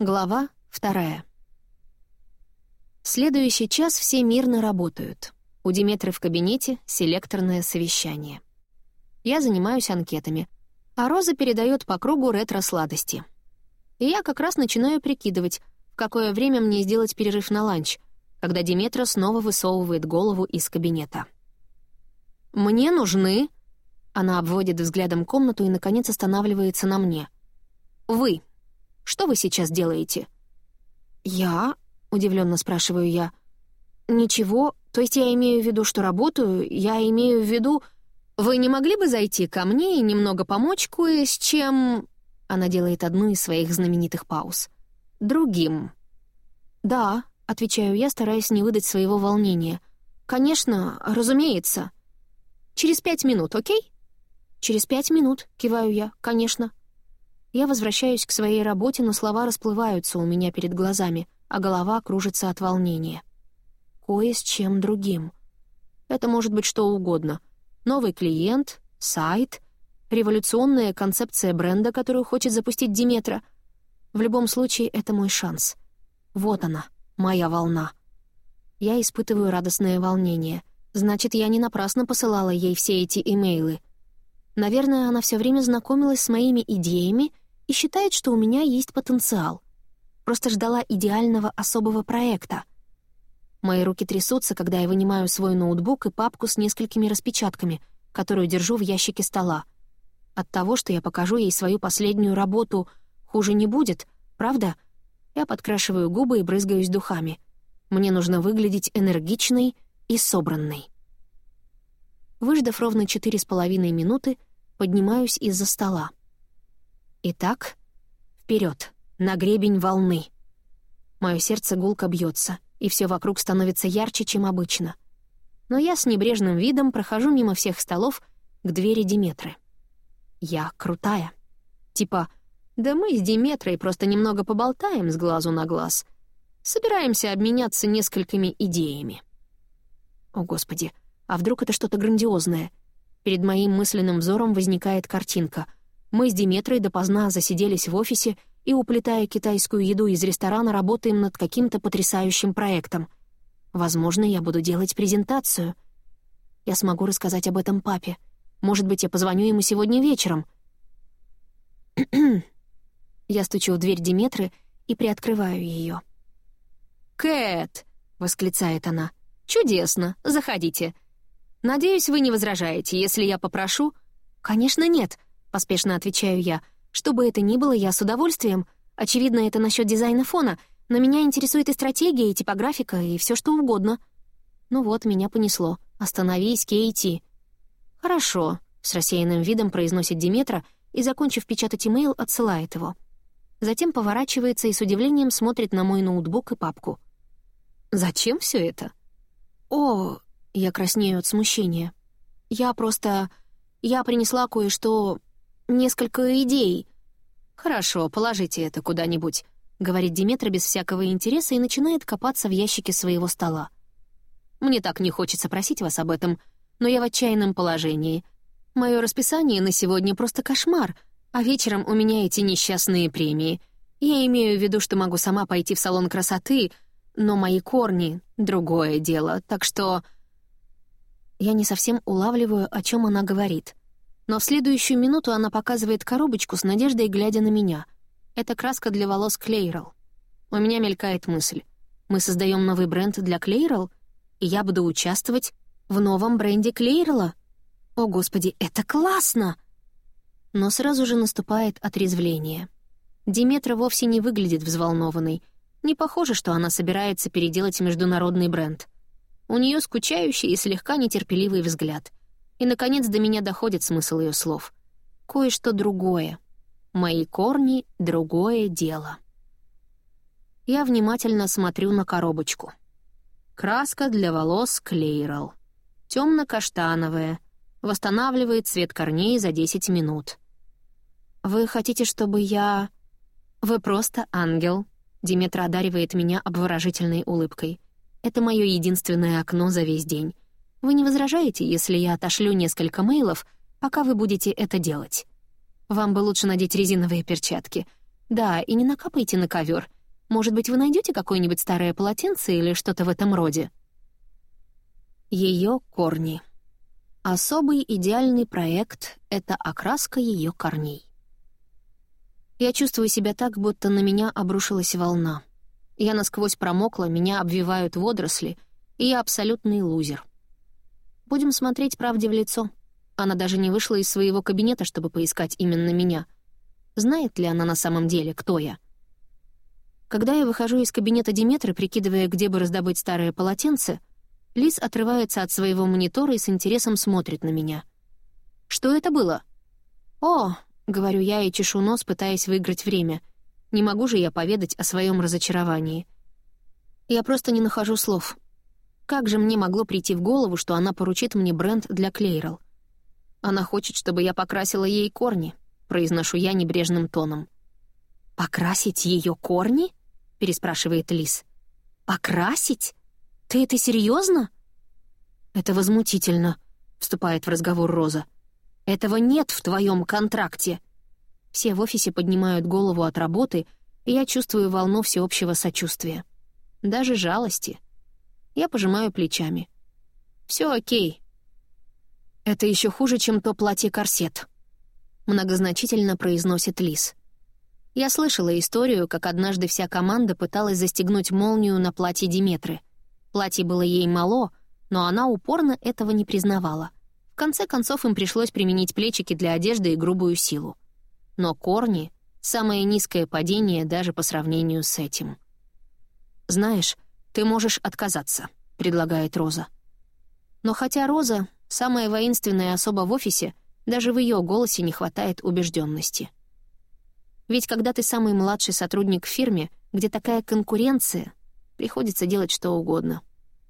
Глава вторая. Следующий час все мирно работают. У Диметры в кабинете селекторное совещание. Я занимаюсь анкетами, а Роза передает по кругу ретро-сладости. И я как раз начинаю прикидывать, в какое время мне сделать перерыв на ланч, когда Диметра снова высовывает голову из кабинета. «Мне нужны...» Она обводит взглядом комнату и, наконец, останавливается на мне. «Вы. Что вы сейчас делаете?» «Я?» — удивленно спрашиваю я. «Ничего. То есть я имею в виду, что работаю. Я имею в виду...» «Вы не могли бы зайти ко мне и немного помочь кое с чем...» Она делает одну из своих знаменитых пауз. «Другим». «Да», — отвечаю я, стараясь не выдать своего волнения. «Конечно, разумеется». «Через пять минут, окей?» «Через пять минут», — киваю я, «конечно». Я возвращаюсь к своей работе, но слова расплываются у меня перед глазами, а голова кружится от волнения. Кое с чем другим. Это может быть что угодно. Новый клиент, сайт, революционная концепция бренда, которую хочет запустить Диметра. В любом случае, это мой шанс. Вот она, моя волна. Я испытываю радостное волнение. Значит, я не напрасно посылала ей все эти имейлы — Наверное, она все время знакомилась с моими идеями и считает, что у меня есть потенциал. Просто ждала идеального особого проекта. Мои руки трясутся, когда я вынимаю свой ноутбук и папку с несколькими распечатками, которую держу в ящике стола. От того, что я покажу ей свою последнюю работу, хуже не будет, правда? Я подкрашиваю губы и брызгаюсь духами. Мне нужно выглядеть энергичной и собранной. Выждав ровно четыре с половиной минуты, поднимаюсь из-за стола. Итак, вперед, на гребень волны. Мое сердце гулко бьется, и все вокруг становится ярче, чем обычно. Но я с небрежным видом прохожу мимо всех столов к двери Диметры. Я крутая. Типа, да мы с Диметрой просто немного поболтаем с глазу на глаз. Собираемся обменяться несколькими идеями. О, Господи, а вдруг это что-то грандиозное — Перед моим мысленным взором возникает картинка. Мы с Диметрой допоздна засиделись в офисе и, уплетая китайскую еду из ресторана, работаем над каким-то потрясающим проектом. Возможно, я буду делать презентацию. Я смогу рассказать об этом папе. Может быть, я позвоню ему сегодня вечером. я стучу в дверь Диметры и приоткрываю ее. «Кэт!» — восклицает она. «Чудесно! Заходите!» «Надеюсь, вы не возражаете, если я попрошу?» «Конечно, нет», — поспешно отвечаю я. «Что бы это ни было, я с удовольствием. Очевидно, это насчет дизайна фона, но меня интересует и стратегия, и типографика, и все что угодно». Ну вот, меня понесло. «Остановись, Кейти». «Хорошо», — с рассеянным видом произносит Диметра и, закончив печатать имейл, отсылает его. Затем поворачивается и с удивлением смотрит на мой ноутбук и папку. «Зачем все это?» «О, я краснею от смущения. Я просто... Я принесла кое-что... Несколько идей. «Хорошо, положите это куда-нибудь», — говорит Диметра без всякого интереса и начинает копаться в ящике своего стола. «Мне так не хочется просить вас об этом, но я в отчаянном положении. Мое расписание на сегодня просто кошмар, а вечером у меня эти несчастные премии. Я имею в виду, что могу сама пойти в салон красоты, но мои корни — другое дело, так что...» Я не совсем улавливаю, о чем она говорит. Но в следующую минуту она показывает коробочку с надеждой, глядя на меня. Это краска для волос Клейрол. У меня мелькает мысль. Мы создаем новый бренд для Клейрол, и я буду участвовать в новом бренде Клейрола. О, Господи, это классно! Но сразу же наступает отрезвление. Диметра вовсе не выглядит взволнованной. Не похоже, что она собирается переделать международный бренд — у нее скучающий и слегка нетерпеливый взгляд. И, наконец, до меня доходит смысл ее слов. Кое-что другое. Мои корни — другое дело. Я внимательно смотрю на коробочку. Краска для волос Клейрол. Темно-каштановая. Восстанавливает цвет корней за 10 минут. «Вы хотите, чтобы я...» «Вы просто ангел», — Диметра одаривает меня обворожительной улыбкой. Это мое единственное окно за весь день. Вы не возражаете, если я отошлю несколько мейлов, пока вы будете это делать? Вам бы лучше надеть резиновые перчатки. Да, и не накапайте на ковер. Может быть, вы найдете какое-нибудь старое полотенце или что-то в этом роде? Ее корни. Особый идеальный проект — это окраска ее корней. Я чувствую себя так, будто на меня обрушилась волна. Я насквозь промокла, меня обвивают водоросли, и я абсолютный лузер. Будем смотреть правде в лицо. Она даже не вышла из своего кабинета, чтобы поискать именно меня. Знает ли она на самом деле, кто я? Когда я выхожу из кабинета Диметры, прикидывая, где бы раздобыть старое полотенце, Лис отрывается от своего монитора и с интересом смотрит на меня. «Что это было?» «О», — говорю я и чешу нос, пытаясь выиграть время. Не могу же я поведать о своем разочаровании. Я просто не нахожу слов. Как же мне могло прийти в голову, что она поручит мне бренд для Клейрел? Она хочет, чтобы я покрасила ей корни, произношу я небрежным тоном. «Покрасить ее корни?» — переспрашивает Лис. «Покрасить? Ты это серьезно? «Это возмутительно», — вступает в разговор Роза. «Этого нет в твоем контракте». Все в офисе поднимают голову от работы, и я чувствую волну всеобщего сочувствия. Даже жалости — я пожимаю плечами. Все окей. Это еще хуже, чем то платье-корсет. Многозначительно произносит Лис. Я слышала историю, как однажды вся команда пыталась застегнуть молнию на платье Диметры. Платье было ей мало, но она упорно этого не признавала. В конце концов им пришлось применить плечики для одежды и грубую силу. Но корни — самое низкое падение даже по сравнению с этим. Знаешь, «Ты можешь отказаться», — предлагает Роза. Но хотя Роза — самая воинственная особа в офисе, даже в ее голосе не хватает убежденности. Ведь когда ты самый младший сотрудник в фирме, где такая конкуренция, приходится делать что угодно.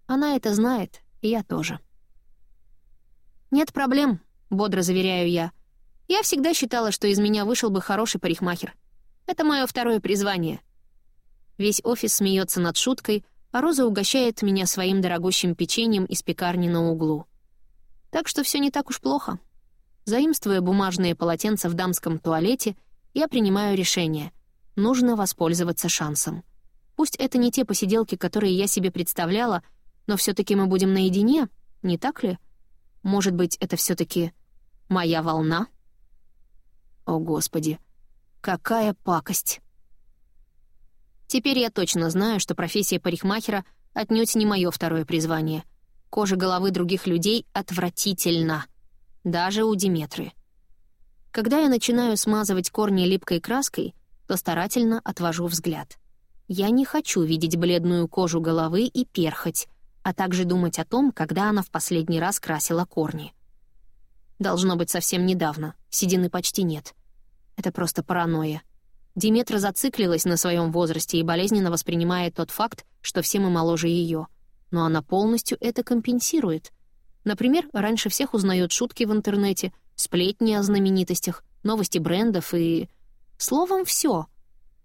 Она это знает, и я тоже. «Нет проблем», — бодро заверяю я. «Я всегда считала, что из меня вышел бы хороший парикмахер. Это мое второе призвание». Весь офис смеется над шуткой — а Роза угощает меня своим дорогущим печеньем из пекарни на углу. Так что все не так уж плохо. Заимствуя бумажные полотенца в дамском туалете, я принимаю решение. Нужно воспользоваться шансом. Пусть это не те посиделки, которые я себе представляла, но все таки мы будем наедине, не так ли? Может быть, это все таки моя волна? О, Господи, какая пакость! Теперь я точно знаю, что профессия парикмахера отнюдь не мое второе призвание. Кожа головы других людей отвратительна. Даже у Диметры. Когда я начинаю смазывать корни липкой краской, то старательно отвожу взгляд. Я не хочу видеть бледную кожу головы и перхоть, а также думать о том, когда она в последний раз красила корни. Должно быть совсем недавно, седины почти нет. Это просто паранойя. Диметра зациклилась на своем возрасте и болезненно воспринимает тот факт, что все мы моложе ее. Но она полностью это компенсирует. Например, раньше всех узнает шутки в интернете, сплетни о знаменитостях, новости брендов и... Словом, все.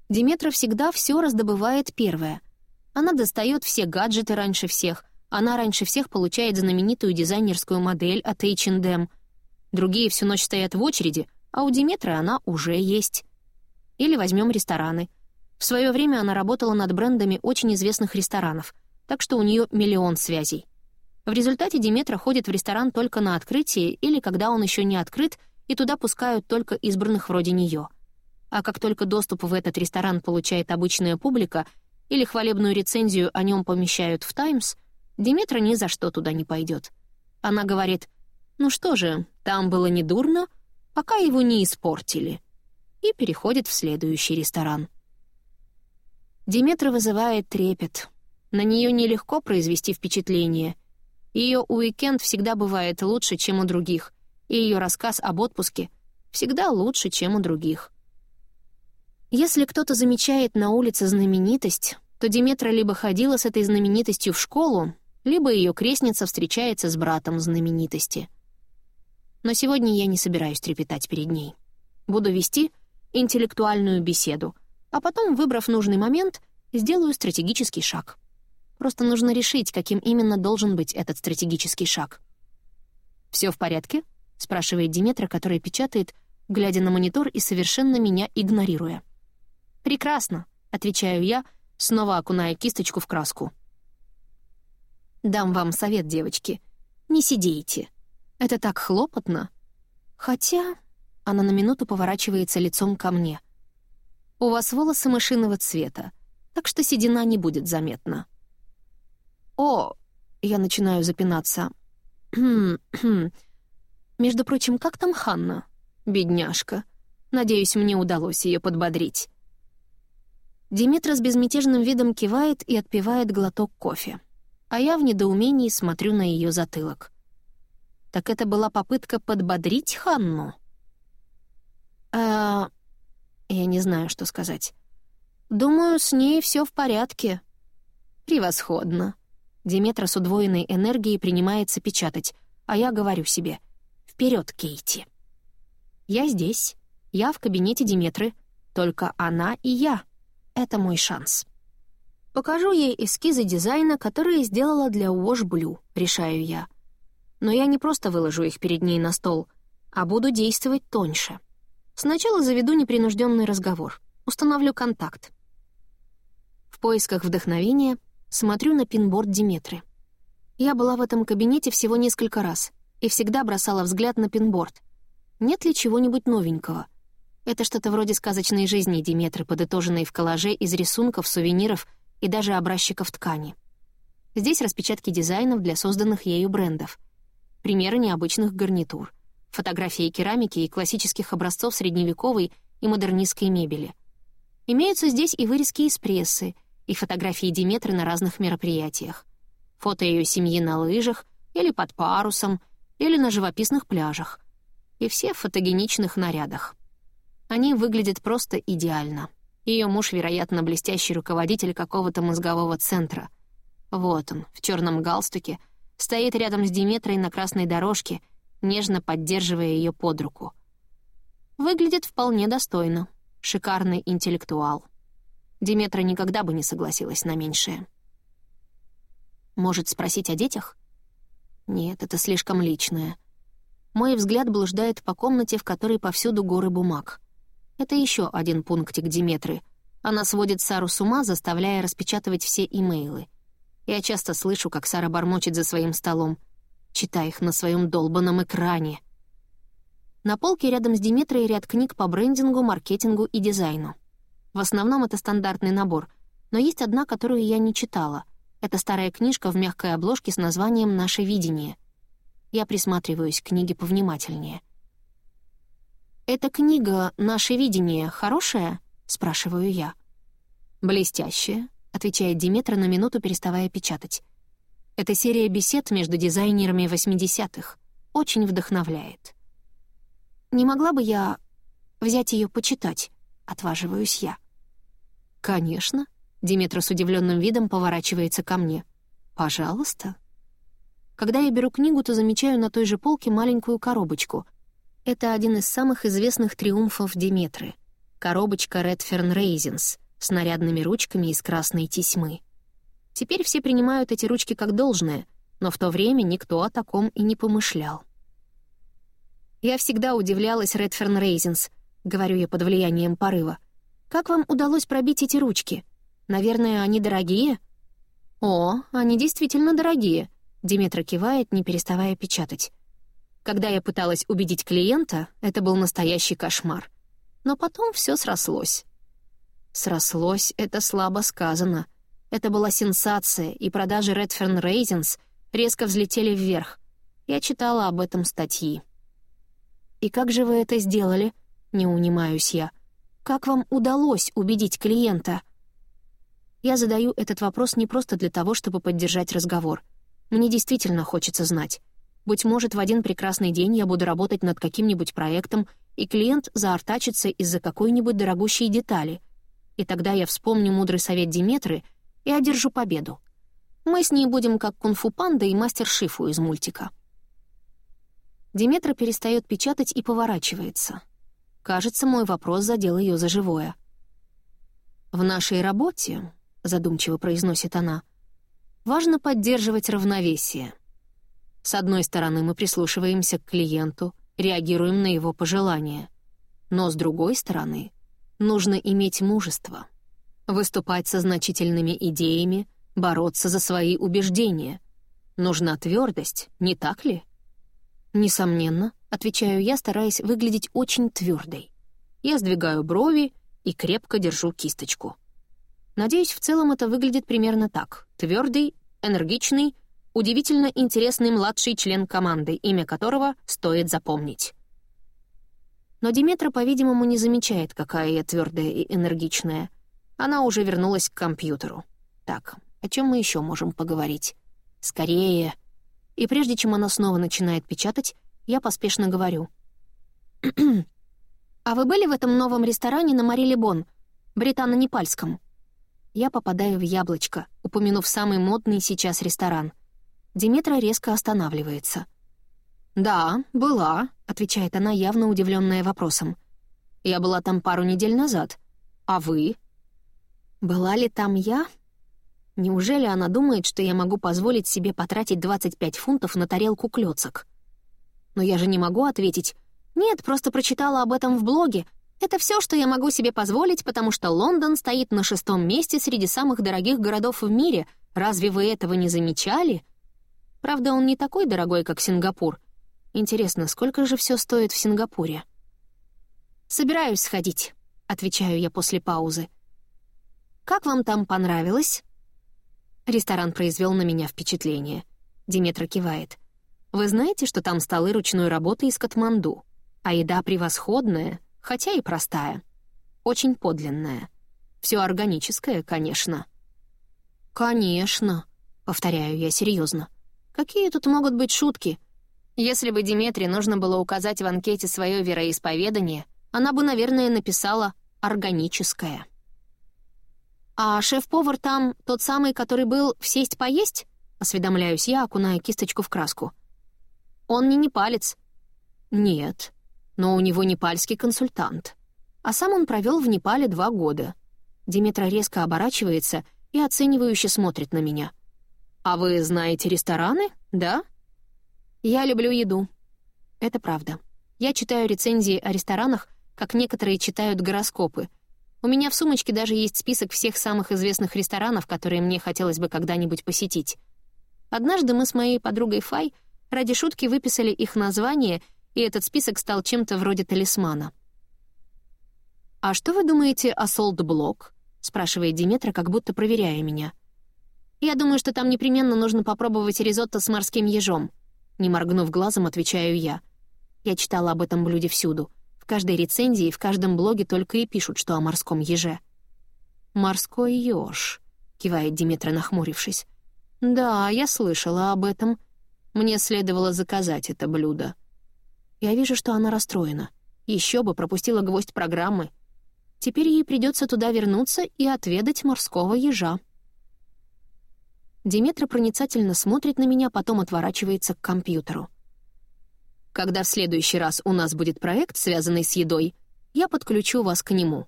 Диметра всегда все раздобывает первая. Она достает все гаджеты раньше всех, она раньше всех получает знаменитую дизайнерскую модель от H&M. Другие всю ночь стоят в очереди, а у Диметры она уже есть. Или возьмем рестораны. В свое время она работала над брендами очень известных ресторанов, так что у нее миллион связей. В результате Диметра ходит в ресторан только на открытие или когда он еще не открыт, и туда пускают только избранных вроде нее. А как только доступ в этот ресторан получает обычная публика или хвалебную рецензию о нем помещают в «Таймс», Диметра ни за что туда не пойдет. Она говорит, «Ну что же, там было недурно, пока его не испортили» и переходит в следующий ресторан. Диметра вызывает трепет. На нее нелегко произвести впечатление. Ее уикенд всегда бывает лучше, чем у других, и ее рассказ об отпуске всегда лучше, чем у других. Если кто-то замечает на улице знаменитость, то Диметра либо ходила с этой знаменитостью в школу, либо ее крестница встречается с братом знаменитости. Но сегодня я не собираюсь трепетать перед ней. Буду вести — интеллектуальную беседу, а потом, выбрав нужный момент, сделаю стратегический шаг. Просто нужно решить, каким именно должен быть этот стратегический шаг. Все в порядке?» — спрашивает Диметра, которая печатает, глядя на монитор и совершенно меня игнорируя. «Прекрасно», — отвечаю я, снова окуная кисточку в краску. «Дам вам совет, девочки. Не сидейте. Это так хлопотно. Хотя...» — она на минуту поворачивается лицом ко мне. «У вас волосы мышиного цвета, так что седина не будет заметна». «О!» — я начинаю запинаться. Между прочим, как там Ханна? Бедняжка. Надеюсь, мне удалось ее подбодрить. Димитра с безмятежным видом кивает и отпивает глоток кофе. А я в недоумении смотрю на ее затылок. Так это была попытка подбодрить Ханну? А... Я не знаю, что сказать. Думаю, с ней все в порядке. Превосходно. Диметра с удвоенной энергией принимается печатать, а я говорю себе «Вперед, Кейти!». Я здесь, я в кабинете Диметры, только она и я. Это мой шанс. Покажу ей эскизы дизайна, которые сделала для Wash решаю я. Но я не просто выложу их перед ней на стол, а буду действовать тоньше. Сначала заведу непринужденный разговор, установлю контакт. В поисках вдохновения смотрю на пинборд Диметры. Я была в этом кабинете всего несколько раз и всегда бросала взгляд на пинборд. Нет ли чего-нибудь новенького? Это что-то вроде сказочной жизни Диметры, подытоженной в коллаже из рисунков, сувениров и даже образчиков ткани. Здесь распечатки дизайнов для созданных ею брендов, примеры необычных гарнитур, фотографии керамики и классических образцов средневековой и модернистской мебели. Имеются здесь и вырезки из прессы, и фотографии Диметры на разных мероприятиях. Фото ее семьи на лыжах или под парусом, или на живописных пляжах. И все в фотогеничных нарядах. Они выглядят просто идеально. Ее муж, вероятно, блестящий руководитель какого-то мозгового центра. Вот он, в черном галстуке, стоит рядом с Диметрой на красной дорожке, нежно поддерживая ее под руку. Выглядит вполне достойно. Шикарный интеллектуал. Диметра никогда бы не согласилась на меньшее. Может, спросить о детях? Нет, это слишком личное. Мой взгляд блуждает по комнате, в которой повсюду горы бумаг. Это еще один пунктик Диметры. Она сводит Сару с ума, заставляя распечатывать все имейлы. Я часто слышу, как Сара бормочет за своим столом. Читай их на своем долбанном экране. На полке рядом с Диметрой ряд книг по брендингу, маркетингу и дизайну. В основном это стандартный набор, но есть одна, которую я не читала. Это старая книжка в мягкой обложке с названием «Наше видение». Я присматриваюсь к книге повнимательнее. «Эта книга «Наше видение» хорошая?» — спрашиваю я. «Блестящая», — отвечает Диметра на минуту, переставая печатать. «Это серия бесед между дизайнерами 80-х. Очень вдохновляет». «Не могла бы я взять ее почитать?» — отваживаюсь я. «Конечно». Диметра с удивленным видом поворачивается ко мне. «Пожалуйста». Когда я беру книгу, то замечаю на той же полке маленькую коробочку. Это один из самых известных триумфов Диметры. Коробочка Redfern Raisins с нарядными ручками из красной тесьмы. Теперь все принимают эти ручки как должное, но в то время никто о таком и не помышлял. Я всегда удивлялась Redfern Raisins, говорю я под влиянием порыва. Как вам удалось пробить эти ручки? Наверное, они дорогие?» «О, они действительно дорогие», — Диметра кивает, не переставая печатать. Когда я пыталась убедить клиента, это был настоящий кошмар. Но потом все срослось. Срослось — это слабо сказано. Это была сенсация, и продажи Redfern Raisins резко взлетели вверх. Я читала об этом статьи. «И как же вы это сделали?» — не унимаюсь я. Как вам удалось убедить клиента? Я задаю этот вопрос не просто для того, чтобы поддержать разговор. Мне действительно хочется знать. Быть может, в один прекрасный день я буду работать над каким-нибудь проектом, и клиент заортачится из-за какой-нибудь дорогущей детали. И тогда я вспомню мудрый совет Диметры и одержу победу. Мы с ней будем как кунг-фу панда и мастер Шифу из мультика. Диметра перестает печатать и поворачивается. Кажется, мой вопрос задел ее за живое. «В нашей работе», — задумчиво произносит она, — «важно поддерживать равновесие. С одной стороны, мы прислушиваемся к клиенту, реагируем на его пожелания. Но с другой стороны, нужно иметь мужество, выступать со значительными идеями, бороться за свои убеждения. Нужна твердость, не так ли? Несомненно, отвечаю я, стараясь выглядеть очень твердой. Я сдвигаю брови и крепко держу кисточку. Надеюсь, в целом это выглядит примерно так. Твердый, энергичный, удивительно интересный младший член команды, имя которого стоит запомнить. Но Диметра, по-видимому, не замечает, какая я твердая и энергичная. Она уже вернулась к компьютеру. Так, о чем мы еще можем поговорить? Скорее. И прежде чем она снова начинает печатать, я поспешно говорю. «А вы были в этом новом ресторане на Мари Лебон, британо-непальском?» Я попадаю в яблочко, упомянув самый модный сейчас ресторан. Диметра резко останавливается. «Да, была», — отвечает она, явно удивленная вопросом. «Я была там пару недель назад. А вы?» «Была ли там я?» Неужели она думает, что я могу позволить себе потратить 25 фунтов на тарелку клёцок? Но я же не могу ответить «Нет, просто прочитала об этом в блоге. Это все, что я могу себе позволить, потому что Лондон стоит на шестом месте среди самых дорогих городов в мире. Разве вы этого не замечали?» Правда, он не такой дорогой, как Сингапур, Интересно, сколько же все стоит в Сингапуре? «Собираюсь сходить», — отвечаю я после паузы. «Как вам там понравилось?» Ресторан произвел на меня впечатление. Диметра кивает. «Вы знаете, что там столы ручной работы из Катманду, а еда превосходная, хотя и простая. Очень подлинная. Все органическое, конечно». «Конечно», — повторяю я серьезно. «Какие тут могут быть шутки?» Если бы Диметре нужно было указать в анкете свое вероисповедание, она бы, наверное, написала «органическое». «А шеф-повар там тот самый, который был в сесть поесть?» — осведомляюсь я, окуная кисточку в краску. «Он не непалец». «Нет, но у него непальский консультант. А сам он провел в Непале два года». Диметра резко оборачивается и оценивающе смотрит на меня. «А вы знаете рестораны, да?» Я люблю еду. Это правда. Я читаю рецензии о ресторанах, как некоторые читают гороскопы. У меня в сумочке даже есть список всех самых известных ресторанов, которые мне хотелось бы когда-нибудь посетить. Однажды мы с моей подругой Фай ради шутки выписали их название, и этот список стал чем-то вроде талисмана. «А что вы думаете о Солт-Блок?» — спрашивает Диметра, как будто проверяя меня. «Я думаю, что там непременно нужно попробовать ризотто с морским ежом», не моргнув глазом, отвечаю я. Я читала об этом блюде всюду. В каждой рецензии, в каждом блоге только и пишут, что о морском еже. «Морской еж», — кивает Диметра, нахмурившись. «Да, я слышала об этом. Мне следовало заказать это блюдо». Я вижу, что она расстроена. Еще бы пропустила гвоздь программы. Теперь ей придется туда вернуться и отведать морского ежа. Диметра проницательно смотрит на меня, потом отворачивается к компьютеру. Когда в следующий раз у нас будет проект, связанный с едой, я подключу вас к нему.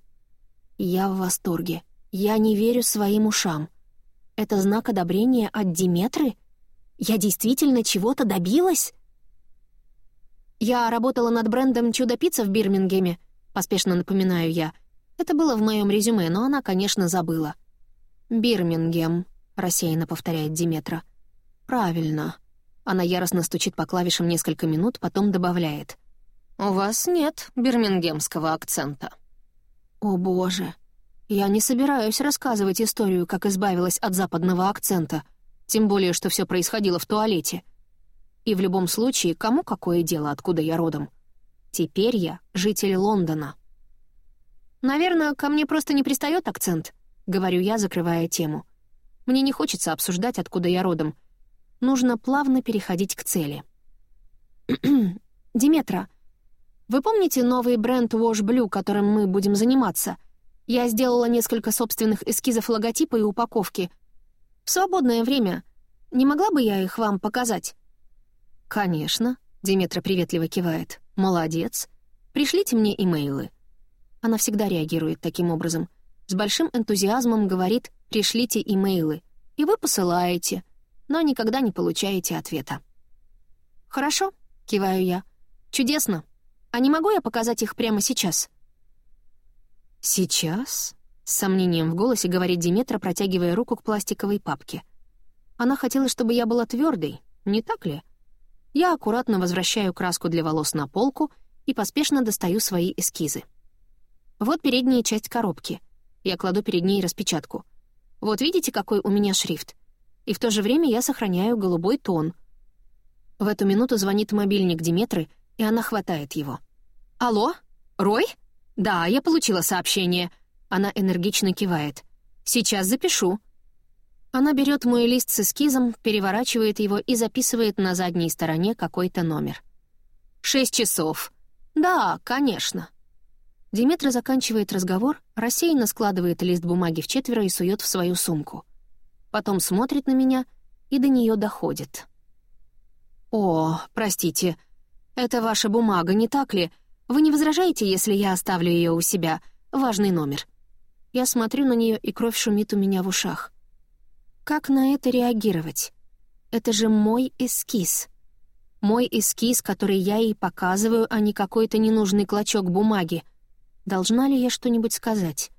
Я в восторге. Я не верю своим ушам. Это знак одобрения от Диметры? Я действительно чего-то добилась? Я работала над брендом «Чудо-пицца» в Бирмингеме, поспешно напоминаю я. Это было в моем резюме, но она, конечно, забыла. Бирмингем. — рассеянно повторяет Диметра. «Правильно». Она яростно стучит по клавишам несколько минут, потом добавляет. «У вас нет бирмингемского акцента». «О, боже. Я не собираюсь рассказывать историю, как избавилась от западного акцента, тем более, что все происходило в туалете. И в любом случае, кому какое дело, откуда я родом? Теперь я житель Лондона». «Наверное, ко мне просто не пристает акцент», — говорю я, закрывая тему. Мне не хочется обсуждать, откуда я родом. Нужно плавно переходить к цели. «Диметра, вы помните новый бренд Wash Blue, которым мы будем заниматься? Я сделала несколько собственных эскизов логотипа и упаковки. В свободное время не могла бы я их вам показать?» «Конечно», — Диметра приветливо кивает. «Молодец. Пришлите мне имейлы». Она всегда реагирует таким образом. С большим энтузиазмом говорит пришлите имейлы, и вы посылаете, но никогда не получаете ответа. «Хорошо», — киваю я. «Чудесно. А не могу я показать их прямо сейчас?» «Сейчас?» — с сомнением в голосе говорит Диметра, протягивая руку к пластиковой папке. Она хотела, чтобы я была твердой, не так ли? Я аккуратно возвращаю краску для волос на полку и поспешно достаю свои эскизы. Вот передняя часть коробки. Я кладу перед ней распечатку. Вот видите, какой у меня шрифт? И в то же время я сохраняю голубой тон. В эту минуту звонит мобильник Диметры, и она хватает его. «Алло? Рой? Да, я получила сообщение». Она энергично кивает. «Сейчас запишу». Она берет мой лист с эскизом, переворачивает его и записывает на задней стороне какой-то номер. «Шесть часов». «Да, конечно». Диметра заканчивает разговор, рассеянно складывает лист бумаги в четверо и сует в свою сумку. Потом смотрит на меня, и до нее доходит. «О, простите, это ваша бумага, не так ли? Вы не возражаете, если я оставлю ее у себя? Важный номер». Я смотрю на нее, и кровь шумит у меня в ушах. Как на это реагировать? Это же мой эскиз. Мой эскиз, который я ей показываю, а не какой-то ненужный клочок бумаги — Должна ли я что-нибудь сказать?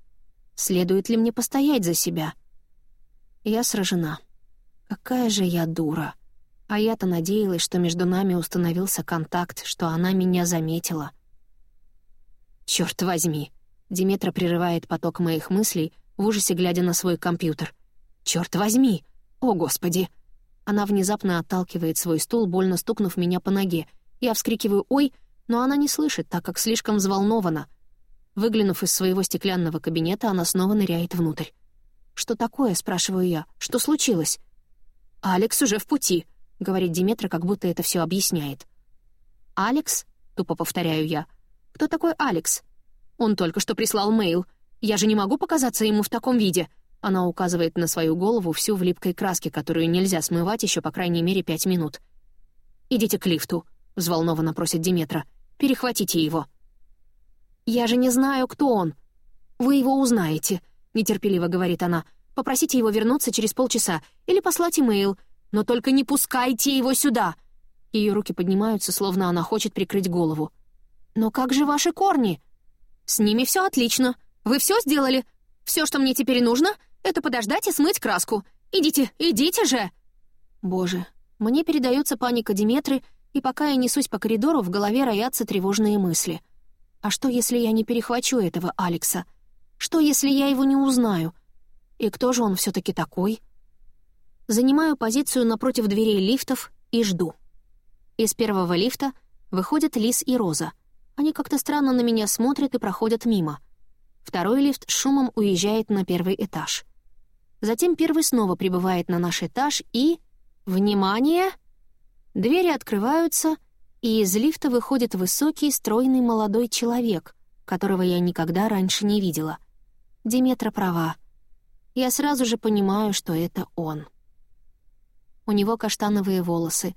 Следует ли мне постоять за себя? Я сражена. Какая же я дура. А я-то надеялась, что между нами установился контакт, что она меня заметила. Черт возьми. Диметра прерывает поток моих мыслей, в ужасе глядя на свой компьютер. Черт возьми! О, Господи! Она внезапно отталкивает свой стул, больно стукнув меня по ноге. Я вскрикиваю «Ой!», но она не слышит, так как слишком взволнована — Выглянув из своего стеклянного кабинета, она снова ныряет внутрь. «Что такое?» — спрашиваю я. «Что случилось?» «Алекс уже в пути», — говорит Диметра, как будто это все объясняет. «Алекс?» — тупо повторяю я. «Кто такой Алекс?» «Он только что прислал мейл. Я же не могу показаться ему в таком виде». Она указывает на свою голову всю в липкой краске, которую нельзя смывать еще по крайней мере пять минут. «Идите к лифту», — взволнованно просит Диметра. «Перехватите его». «Я же не знаю, кто он». «Вы его узнаете», — нетерпеливо говорит она. «Попросите его вернуться через полчаса или послать имейл. Но только не пускайте его сюда!» Ее руки поднимаются, словно она хочет прикрыть голову. «Но как же ваши корни?» «С ними все отлично. Вы все сделали. Все, что мне теперь нужно, это подождать и смыть краску. Идите, идите же!» Боже, мне передается паника Диметры, и пока я несусь по коридору, в голове роятся тревожные мысли — а что, если я не перехвачу этого Алекса? Что, если я его не узнаю? И кто же он все таки такой? Занимаю позицию напротив дверей лифтов и жду. Из первого лифта выходят Лис и Роза. Они как-то странно на меня смотрят и проходят мимо. Второй лифт шумом уезжает на первый этаж. Затем первый снова прибывает на наш этаж и... Внимание! Двери открываются — и из лифта выходит высокий, стройный молодой человек, которого я никогда раньше не видела. Диметра права. Я сразу же понимаю, что это он. У него каштановые волосы,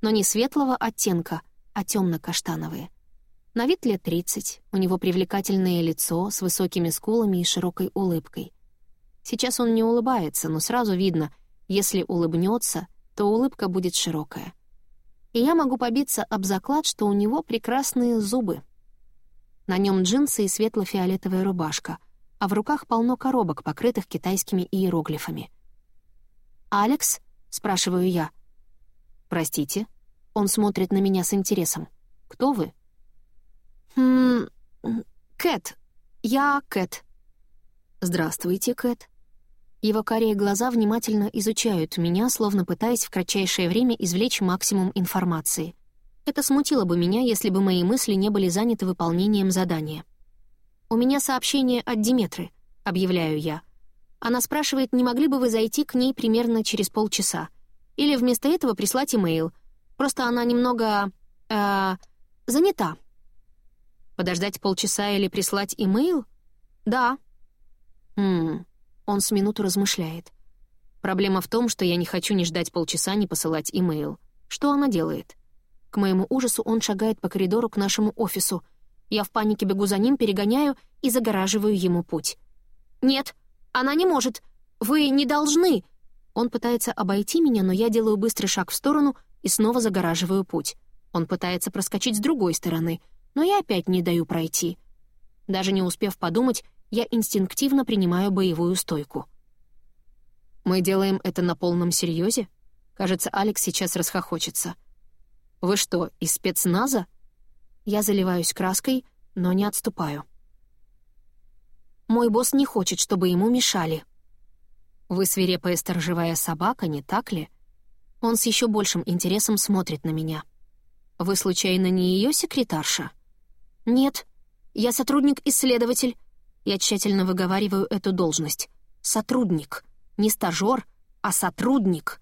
но не светлого оттенка, а темно-каштановые. На вид лет 30, у него привлекательное лицо с высокими скулами и широкой улыбкой. Сейчас он не улыбается, но сразу видно, если улыбнется, то улыбка будет широкая и я могу побиться об заклад, что у него прекрасные зубы. На нем джинсы и светло-фиолетовая рубашка, а в руках полно коробок, покрытых китайскими иероглифами. «Алекс?» — спрашиваю я. «Простите?» — он смотрит на меня с интересом. «Кто вы?» «Хм... Кэт. Я Кэт». «Здравствуйте, Кэт», его карие глаза внимательно изучают меня, словно пытаясь в кратчайшее время извлечь максимум информации. Это смутило бы меня, если бы мои мысли не были заняты выполнением задания. «У меня сообщение от Диметры», — объявляю я. Она спрашивает, не могли бы вы зайти к ней примерно через полчаса. Или вместо этого прислать имейл. Просто она немного... Э, занята. Подождать полчаса или прислать имейл? Да. Хм... Он с минуту размышляет. Проблема в том, что я не хочу ни ждать полчаса, ни посылать имейл. Что она делает? К моему ужасу он шагает по коридору к нашему офису. Я в панике бегу за ним, перегоняю и загораживаю ему путь. «Нет, она не может! Вы не должны!» Он пытается обойти меня, но я делаю быстрый шаг в сторону и снова загораживаю путь. Он пытается проскочить с другой стороны, но я опять не даю пройти. Даже не успев подумать, я инстинктивно принимаю боевую стойку. «Мы делаем это на полном серьезе? Кажется, Алекс сейчас расхохочется. «Вы что, из спецназа?» Я заливаюсь краской, но не отступаю. Мой босс не хочет, чтобы ему мешали. Вы свирепая сторожевая собака, не так ли? Он с еще большим интересом смотрит на меня. Вы, случайно, не ее секретарша? Нет, я сотрудник-исследователь. Я тщательно выговариваю эту должность. Сотрудник. Не стажер, а сотрудник.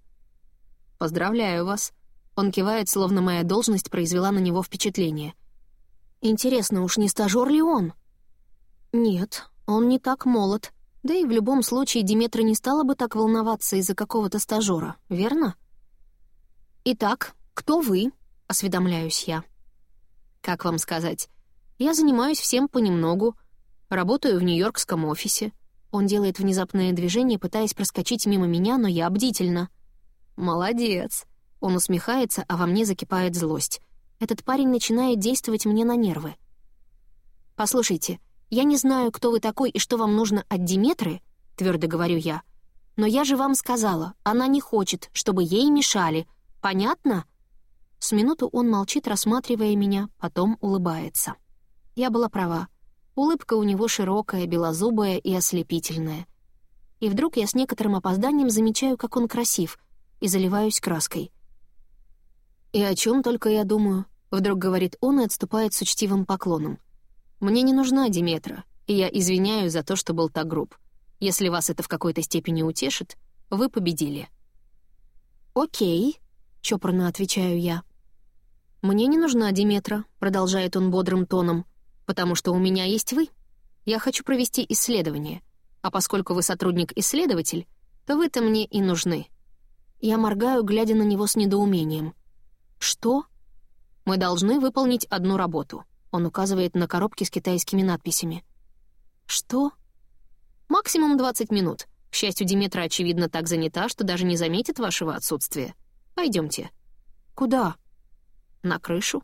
Поздравляю вас. Он кивает, словно моя должность произвела на него впечатление. Интересно, уж не стажер ли он? Нет, он не так молод. Да и в любом случае Диметра не стала бы так волноваться из-за какого-то стажера, верно? «Итак, кто вы?» — осведомляюсь я. «Как вам сказать? Я занимаюсь всем понемногу. Работаю в нью-йоркском офисе. Он делает внезапное движение, пытаясь проскочить мимо меня, но я бдительна. «Молодец!» Он усмехается, а во мне закипает злость. Этот парень начинает действовать мне на нервы. «Послушайте, я не знаю, кто вы такой и что вам нужно от Диметры», — твердо говорю я. «Но я же вам сказала, она не хочет, чтобы ей мешали. Понятно?» С минуту он молчит, рассматривая меня, потом улыбается. Я была права. Улыбка у него широкая, белозубая и ослепительная. И вдруг я с некоторым опозданием замечаю, как он красив, и заливаюсь краской. «И о чем только я думаю?» — вдруг говорит он и отступает с учтивым поклоном. «Мне не нужна Диметра, и я извиняю за то, что был так груб. Если вас это в какой-то степени утешит, вы победили». «Окей», — чопорно отвечаю я. «Мне не нужна Диметра», — продолжает он бодрым тоном, «потому что у меня есть вы. Я хочу провести исследование, а поскольку вы сотрудник-исследователь, то вы-то мне и нужны». Я моргаю, глядя на него с недоумением. «Что?» «Мы должны выполнить одну работу», — он указывает на коробки с китайскими надписями. «Что?» «Максимум 20 минут. К счастью, Диметра, очевидно, так занята, что даже не заметит вашего отсутствия. Пойдемте. «Куда?» «На крышу»,